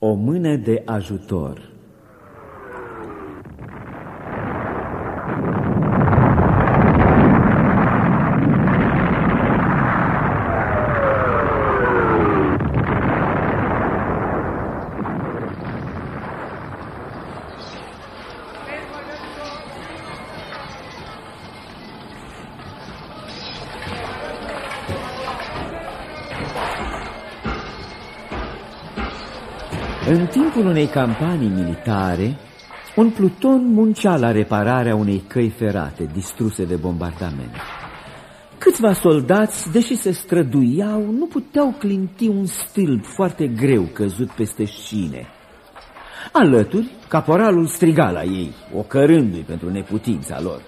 O mână de ajutor În timpul unei campanii militare, un pluton muncea la repararea unei căi ferate distruse de bombardament. Câțiva soldați, deși se străduiau, nu puteau clinti un stâlp foarte greu căzut peste șine. Alături, caporalul striga la ei, ocărându-i pentru neputința lor.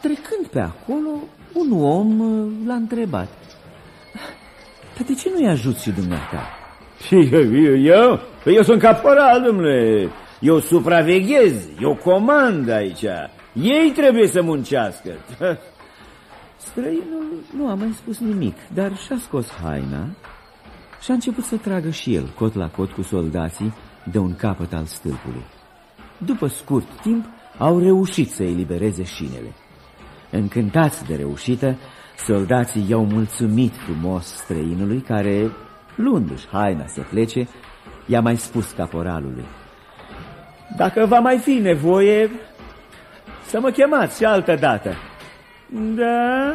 Trecând pe acolo, un om l-a întrebat. Dar de ce nu-i ajuți și dumneata? Și eu, eu? Păi eu sunt caporal, domnule. Eu supraveghez, eu comand aici. Ei trebuie să muncească. Străinul nu a mai spus nimic, dar și-a scos haina și a început să tragă și el, cot la cot cu soldații, de un capăt al stâlpului. După scurt timp, au reușit să elibereze șinele. Încântați de reușită, soldații i-au mulțumit frumos străinului care luându-și haina să plece, i-a mai spus caporalului. Dacă va mai fi nevoie, să mă chemați și altă dată. Da,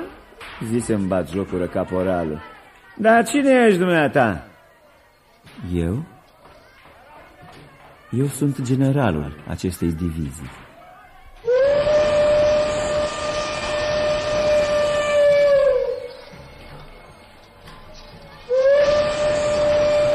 zise în bat jocură caporalul. Dar cine ești dumneata? Eu? Eu sunt generalul acestei divizii.